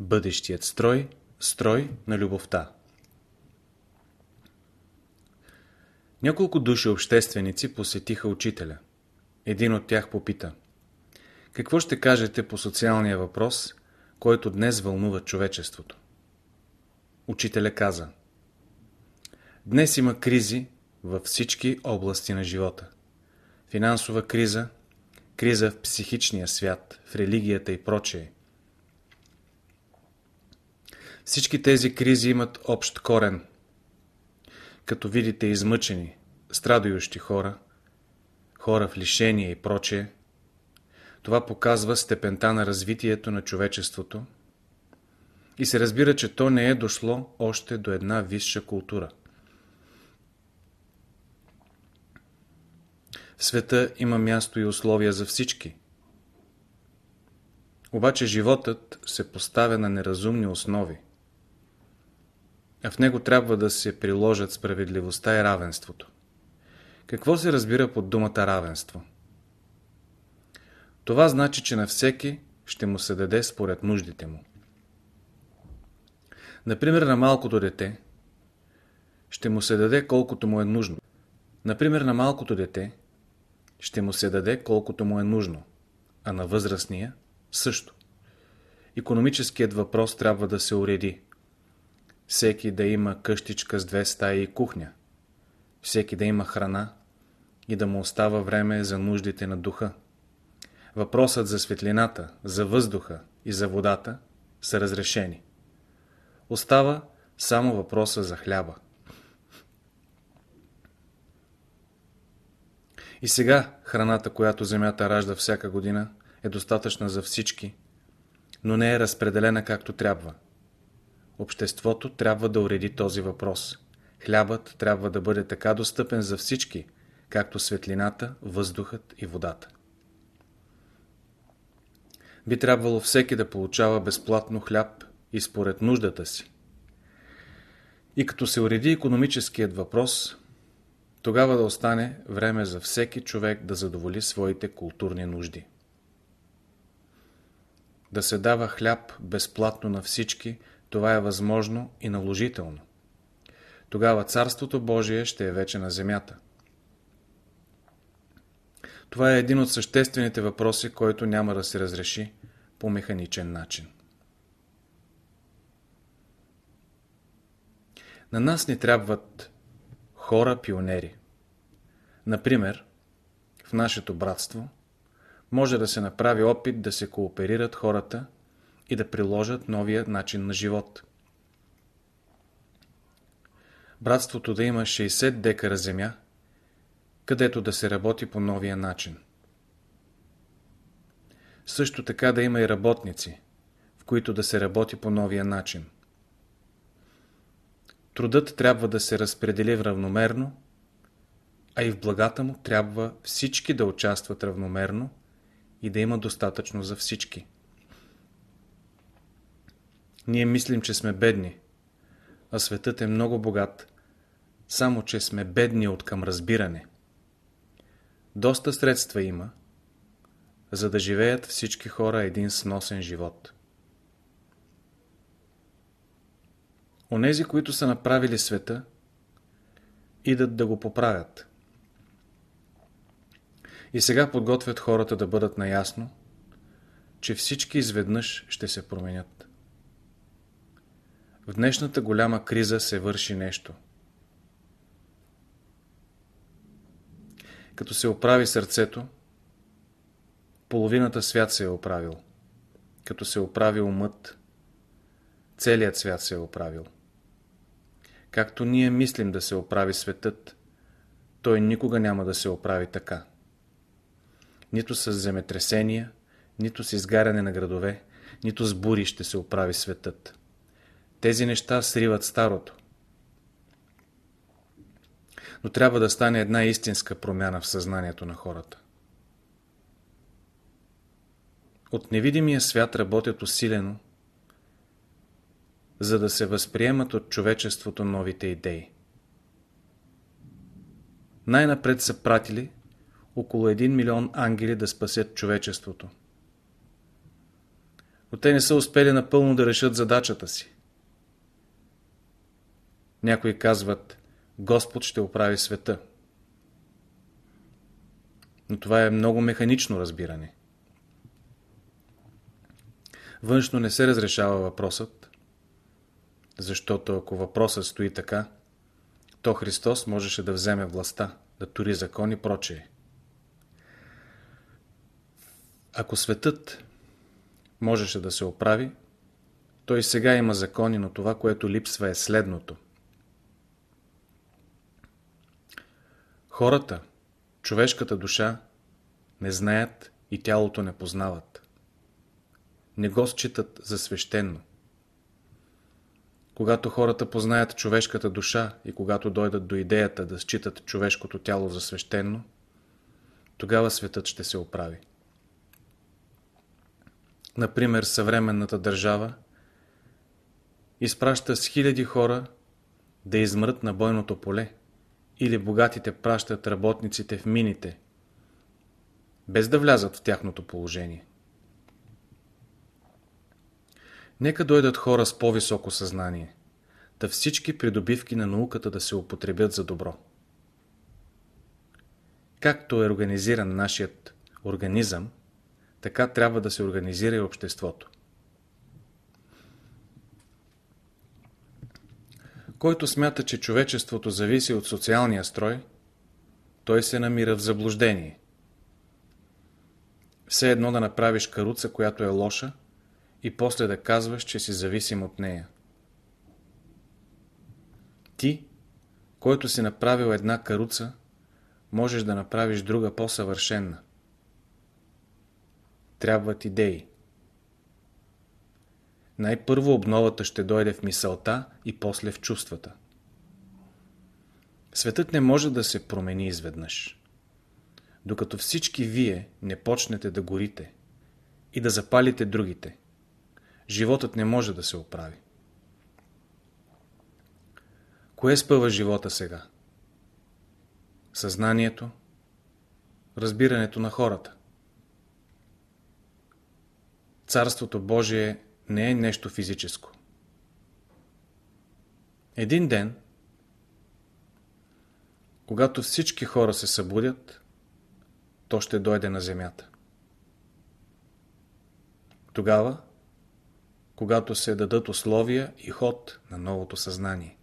Бъдещият строй, строй на любовта. Няколко души общественици посетиха учителя. Един от тях попита. Какво ще кажете по социалния въпрос, който днес вълнува човечеството? Учителя каза. Днес има кризи във всички области на живота. Финансова криза, криза в психичния свят, в религията и прочее. Всички тези кризи имат общ корен. Като видите измъчени, страдующи хора, хора в лишение и прочее, това показва степента на развитието на човечеството и се разбира, че то не е дошло още до една висша култура. В света има място и условия за всички. Обаче животът се поставя на неразумни основи а в него трябва да се приложат справедливостта и равенството. Какво се разбира под думата равенство? Това значи, че на всеки ще му се даде според нуждите му. Например, на малкото дете ще му се даде колкото му е нужно. Например, на малкото дете ще му се даде колкото му е нужно, а на възрастния също. Економическият въпрос трябва да се уреди всеки да има къщичка с две стаи и кухня, всеки да има храна и да му остава време за нуждите на духа. Въпросът за светлината, за въздуха и за водата са разрешени. Остава само въпроса за хляба. И сега храната, която земята ражда всяка година, е достатъчна за всички, но не е разпределена както трябва. Обществото трябва да уреди този въпрос. Хлябът трябва да бъде така достъпен за всички, както светлината, въздухът и водата. Би трябвало всеки да получава безплатно хляб и според нуждата си. И като се уреди економическият въпрос, тогава да остане време за всеки човек да задоволи своите културни нужди. Да се дава хляб безплатно на всички – това е възможно и наложително. Тогава Царството Божие ще е вече на земята. Това е един от съществените въпроси, който няма да се разреши по механичен начин. На нас ни трябват хора-пионери. Например, в нашето братство може да се направи опит да се кооперират хората – и да приложат новия начин на живот. Братството да има 60 декара земя, където да се работи по новия начин. Също така да има и работници, в които да се работи по новия начин. Трудът трябва да се разпредели равномерно, а и в благата му трябва всички да участват равномерно и да има достатъчно за всички. Ние мислим, че сме бедни, а светът е много богат, само че сме бедни от към разбиране. Доста средства има, за да живеят всички хора един сносен живот. Онези, които са направили света, идат да го поправят. И сега подготвят хората да бъдат наясно, че всички изведнъж ще се променят. В днешната голяма криза се върши нещо. Като се оправи сърцето, половината свят се е оправил. Като се оправи умът, целият свят се е оправил. Както ние мислим да се оправи светът, той никога няма да се оправи така. Нито с земетресения, нито с изгаряне на градове, нито с бури ще се оправи светът. Тези неща сриват старото. Но трябва да стане една истинска промяна в съзнанието на хората. От невидимия свят работят усилено, за да се възприемат от човечеството новите идеи. Най-напред са пратили около 1 милион ангели да спасят човечеството. но те не са успели напълно да решат задачата си. Някои казват, Господ ще оправи света. Но това е много механично разбиране. Външно не се разрешава въпросът, защото ако въпросът стои така, то Христос можеше да вземе властта, да тури закон и прочее. Ако светът можеше да се оправи, той сега има закони, но това, което липсва е следното. Хората, човешката душа, не знаят и тялото не познават. Не го считат за свещено. Когато хората познаят човешката душа и когато дойдат до идеята да считат човешкото тяло за свещено, тогава светът ще се оправи. Например, съвременната държава изпраща с хиляди хора да измрат на бойното поле или богатите пращат работниците в мините, без да влязат в тяхното положение. Нека дойдат хора с по-високо съзнание, да всички придобивки на науката да се употребят за добро. Както е организиран нашият организъм, така трябва да се организира и обществото. Който смята, че човечеството зависи от социалния строй, той се намира в заблуждение. Все едно да направиш каруца, която е лоша, и после да казваш, че си зависим от нея. Ти, който си направил една каруца, можеш да направиш друга по-съвършенна. Трябват идеи. Най-първо обновата ще дойде в мисълта и после в чувствата. Светът не може да се промени изведнъж. Докато всички вие не почнете да горите и да запалите другите, животът не може да се оправи. Кое спъва живота сега? Съзнанието, разбирането на хората. Царството Божие не е нещо физическо. Един ден, когато всички хора се събудят, то ще дойде на земята. Тогава, когато се дадат условия и ход на новото съзнание.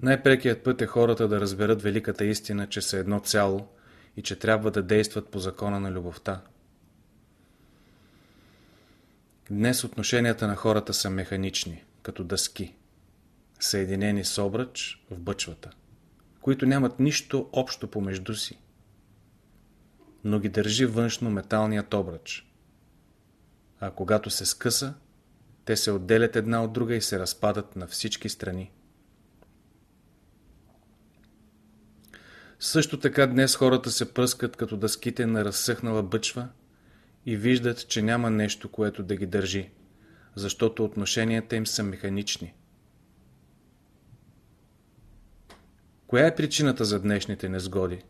Най-прекият път е хората да разберат великата истина, че са едно цяло и че трябва да действат по закона на любовта. Днес отношенията на хората са механични, като дъски, съединени с обръч в бъчвата, които нямат нищо общо помежду си, но ги държи външно металният обръч. А когато се скъса, те се отделят една от друга и се разпадат на всички страни. Също така днес хората се пръскат като дъските на разсъхнала бъчва и виждат, че няма нещо, което да ги държи, защото отношенията им са механични. Коя е причината за днешните незгоди?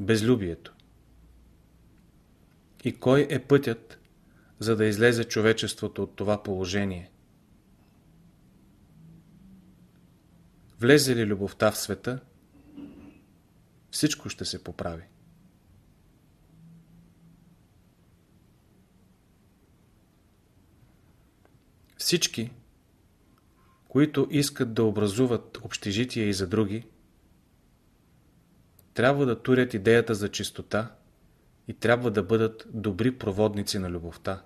Безлюбието. И кой е пътят, за да излезе човечеството от това положение? Влезе ли любовта в света, всичко ще се поправи. Всички, които искат да образуват общежития и за други, трябва да турят идеята за чистота и трябва да бъдат добри проводници на любовта.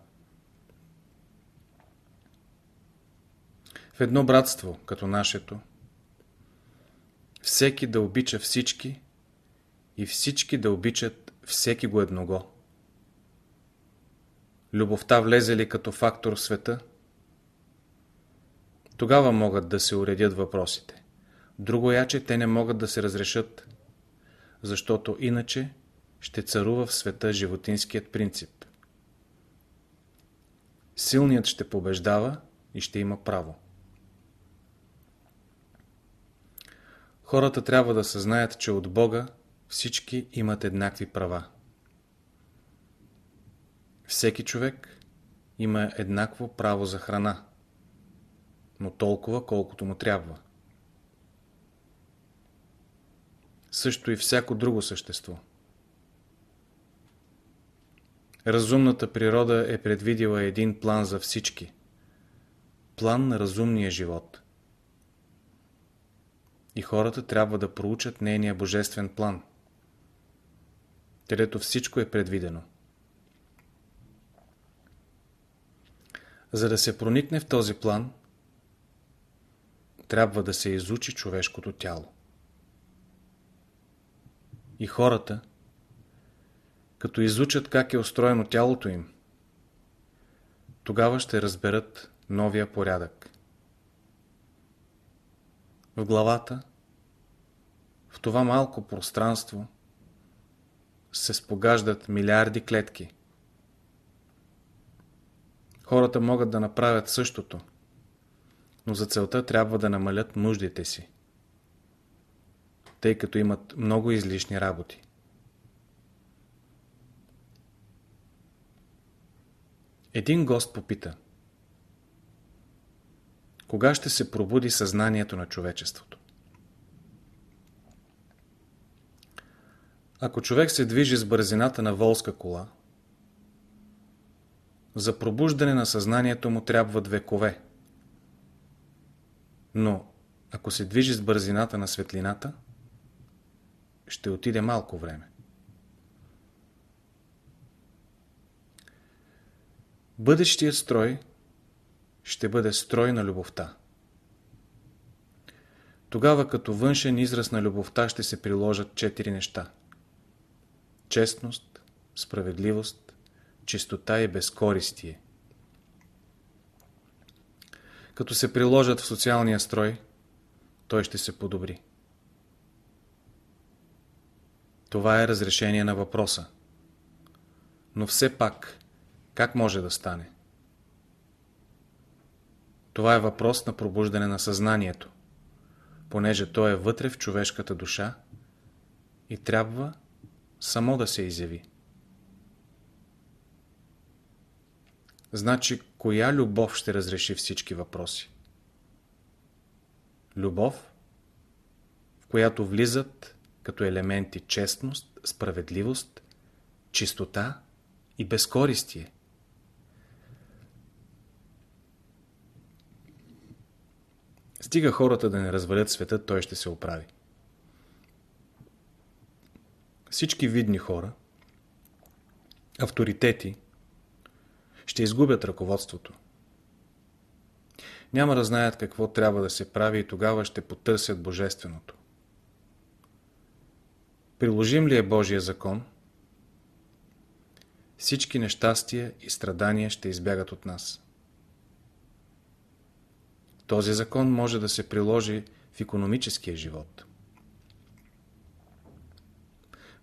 В едно братство, като нашето, всеки да обича всички и всички да обичат всеки го едного. Любовта влезе ли като фактор в света – тогава могат да се уредят въпросите. Друго яче те не могат да се разрешат, защото иначе ще царува в света животинският принцип. Силният ще побеждава и ще има право. Хората трябва да съзнаят, че от Бога всички имат еднакви права. Всеки човек има еднакво право за храна, но толкова колкото му трябва. Също и всяко друго същество. Разумната природа е предвидила един план за всички. План на разумния живот. И хората трябва да проучат нейния божествен план, където всичко е предвидено. За да се проникне в този план, трябва да се изучи човешкото тяло. И хората, като изучат как е устроено тялото им, тогава ще разберат новия порядък. В главата, в това малко пространство, се спогаждат милиарди клетки. Хората могат да направят същото, но за целта трябва да намалят нуждите си, тъй като имат много излишни работи. Един гост попита Кога ще се пробуди съзнанието на човечеството? Ако човек се движи с бързината на волска кола, за пробуждане на съзнанието му трябват векове. Но, ако се движи с бързината на светлината, ще отиде малко време. Бъдещият строй ще бъде строй на любовта. Тогава като външен израз на любовта ще се приложат четири неща. Честност, справедливост, чистота и безкористие. Като се приложат в социалния строй, той ще се подобри. Това е разрешение на въпроса. Но все пак, как може да стане? Това е въпрос на пробуждане на съзнанието, понеже то е вътре в човешката душа и трябва само да се изяви. Значи, коя любов ще разреши всички въпроси? Любов, в която влизат като елементи честност, справедливост, чистота и безкористие. Стига хората да не развалят света, той ще се оправи. Всички видни хора, авторитети, ще изгубят ръководството. Няма да знаят какво трябва да се прави и тогава ще потърсят Божественото. Приложим ли е Божия закон, всички нещастия и страдания ще избягат от нас. Този закон може да се приложи в економическия живот.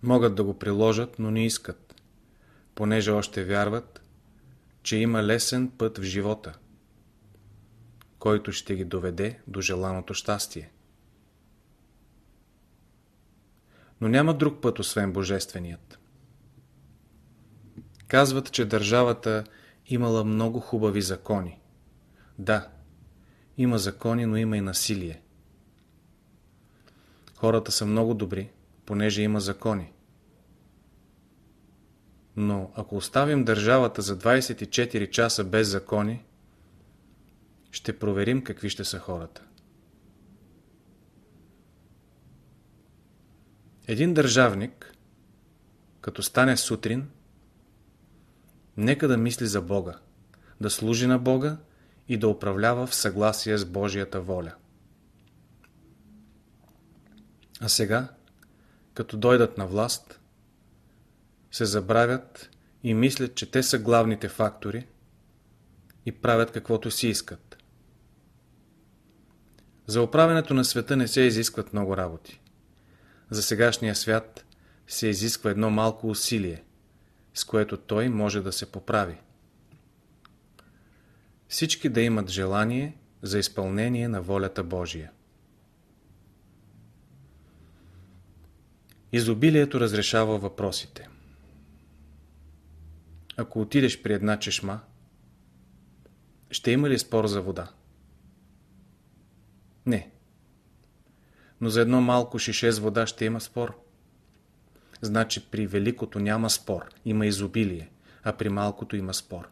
Могат да го приложат, но не искат, понеже още вярват, че има лесен път в живота, който ще ги доведе до желаното щастие. Но няма друг път, освен Божественият. Казват, че държавата имала много хубави закони. Да, има закони, но има и насилие. Хората са много добри, понеже има закони. Но ако оставим държавата за 24 часа без закони, ще проверим какви ще са хората. Един държавник, като стане сутрин, нека да мисли за Бога, да служи на Бога и да управлява в съгласие с Божията воля. А сега, като дойдат на власт, се забравят и мислят, че те са главните фактори и правят каквото си искат. За управенето на света не се изискват много работи. За сегашния свят се изисква едно малко усилие, с което той може да се поправи. Всички да имат желание за изпълнение на волята Божия. Изобилието разрешава въпросите. Ако отидеш при една чешма, ще има ли спор за вода? Не. Но за едно малко шише с вода ще има спор. Значи при великото няма спор, има изобилие, а при малкото има спор.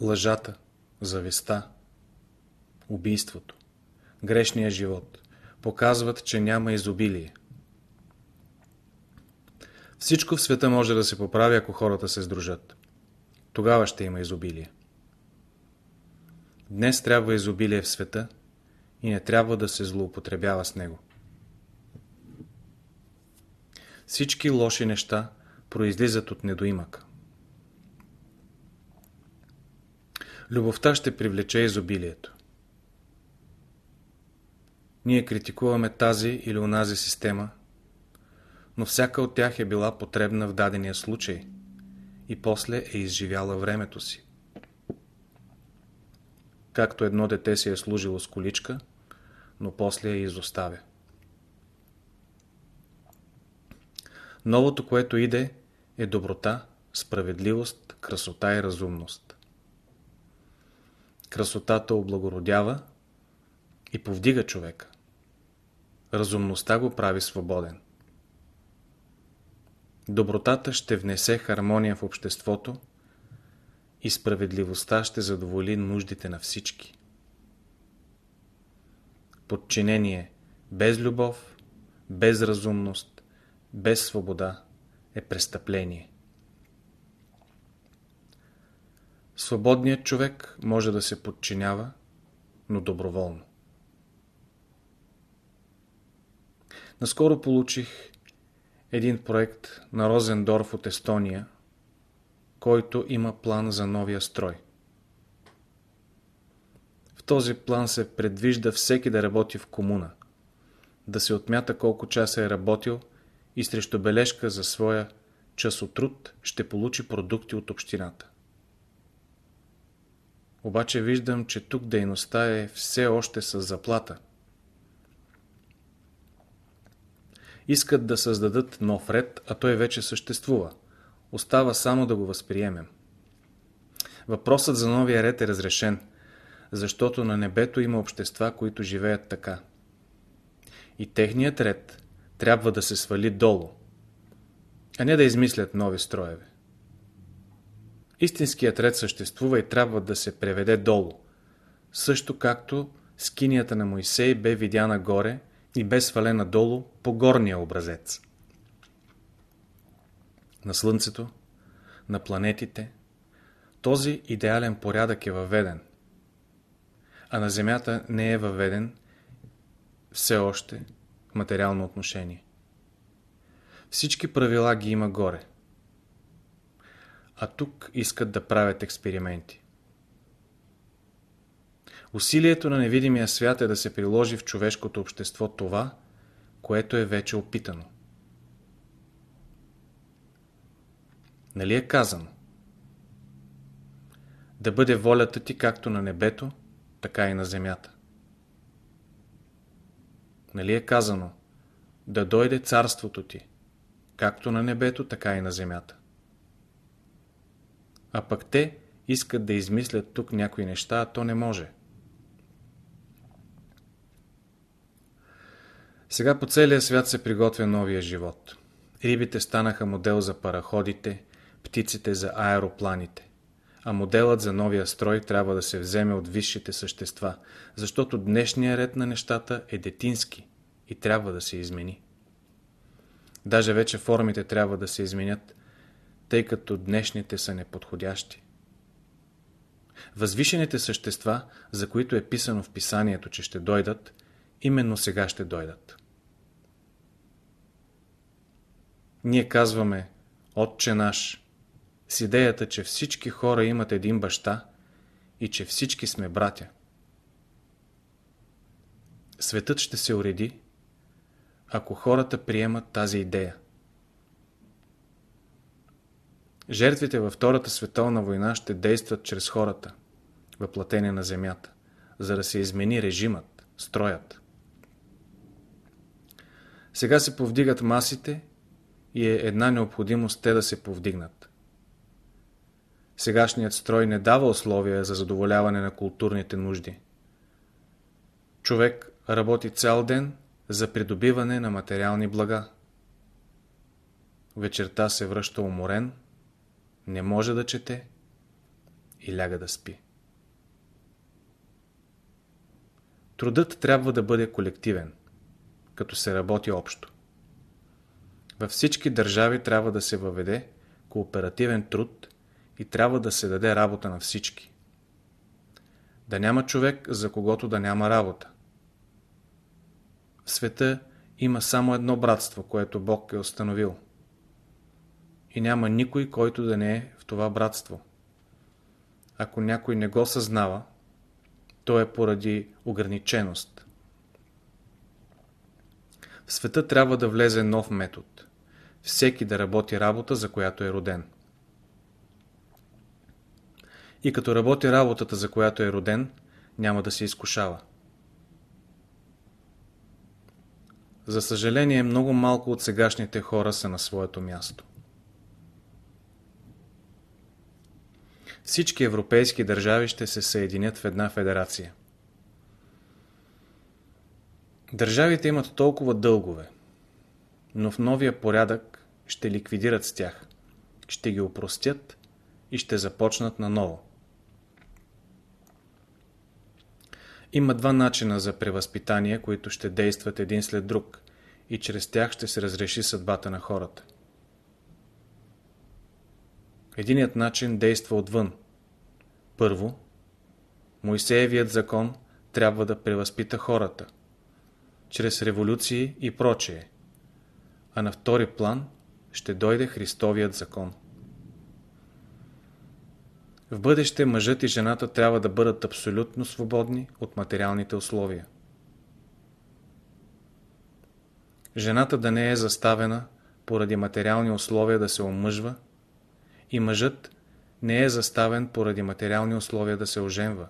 Лъжата, зависта, убийството, грешния живот показват, че няма изобилие. Всичко в света може да се поправи, ако хората се сдружат. Тогава ще има изобилие. Днес трябва изобилие в света и не трябва да се злоупотребява с него. Всички лоши неща произлизат от недоимъка. Любовта ще привлече изобилието. Ние критикуваме тази или онази система, но всяка от тях е била потребна в дадения случай и после е изживяла времето си. Както едно дете си е служило с количка, но после я изоставя. Новото, което иде, е доброта, справедливост, красота и разумност. Красотата облагородява и повдига човека. Разумността го прави свободен. Добротата ще внесе хармония в обществото и справедливостта ще задоволи нуждите на всички. Подчинение без любов, без разумност, без свобода е престъпление. Свободният човек може да се подчинява, но доброволно. Наскоро получих един проект на Розендорф от Естония, който има план за новия строй. В този план се предвижда всеки да работи в комуна, да се отмята колко часа е работил и срещу бележка за своя часотруд ще получи продукти от общината. Обаче виждам, че тук дейността е все още с заплата. Искат да създадат нов ред, а той вече съществува. Остава само да го възприемем. Въпросът за новия ред е разрешен, защото на небето има общества, които живеят така. И техният ред трябва да се свали долу, а не да измислят нови строеве. Истинският ред съществува и трябва да се преведе долу, също както скинията на Моисей бе видяна горе и бе свалена долу по горния образец. На Слънцето, на планетите, този идеален порядък е въведен, а на Земята не е въведен все още материално отношение. Всички правила ги има горе. А тук искат да правят експерименти. Усилието на невидимия свят е да се приложи в човешкото общество това, което е вече опитано. Нали е казано? Да бъде волята ти както на небето, така и на земята. Нали е казано? Да дойде царството ти, както на небето, така и на земята. А пък те искат да измислят тук някои неща, а то не може. Сега по целия свят се приготвя новия живот. Рибите станаха модел за параходите, птиците за аеропланите. А моделът за новия строй трябва да се вземе от висшите същества, защото днешния ред на нещата е детински и трябва да се измени. Даже вече формите трябва да се изменят, тъй като днешните са неподходящи. Възвишените същества, за които е писано в писанието, че ще дойдат, именно сега ще дойдат. Ние казваме Отче наш с идеята, че всички хора имат един баща и че всички сме братя. Светът ще се уреди, ако хората приемат тази идея. Жертвите във Втората световна война ще действат чрез хората, въплатени на земята, за да се измени режимът, строят. Сега се повдигат масите и е една необходимост те да се повдигнат. Сегашният строй не дава условия за задоволяване на културните нужди. Човек работи цял ден за придобиване на материални блага. Вечерта се връща уморен, не може да чете и ляга да спи. Трудът трябва да бъде колективен, като се работи общо. Във всички държави трябва да се въведе кооперативен труд и трябва да се даде работа на всички. Да няма човек, за когото да няма работа. В света има само едно братство, което Бог е установил. И няма никой, който да не е в това братство. Ако някой не го съзнава, то е поради ограниченост. В света трябва да влезе нов метод. Всеки да работи работа, за която е роден. И като работи работата, за която е роден, няма да се изкушава. За съжаление, много малко от сегашните хора са на своето място. Всички европейски държави ще се съединят в една федерация. Държавите имат толкова дългове, но в новия порядък ще ликвидират с тях, ще ги упростят и ще започнат наново. Има два начина за превъзпитание, които ще действат един след друг и чрез тях ще се разреши съдбата на хората. Единият начин действа отвън. Първо, Моисеевият закон трябва да превъзпита хората, чрез революции и прочее, а на втори план ще дойде Христовият закон. В бъдеще мъжът и жената трябва да бъдат абсолютно свободни от материалните условия. Жената да не е заставена поради материални условия да се омъжва и мъжът не е заставен поради материални условия да се оженва.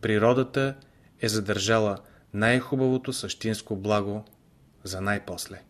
Природата е задържала най-хубавото същинско благо за най-после.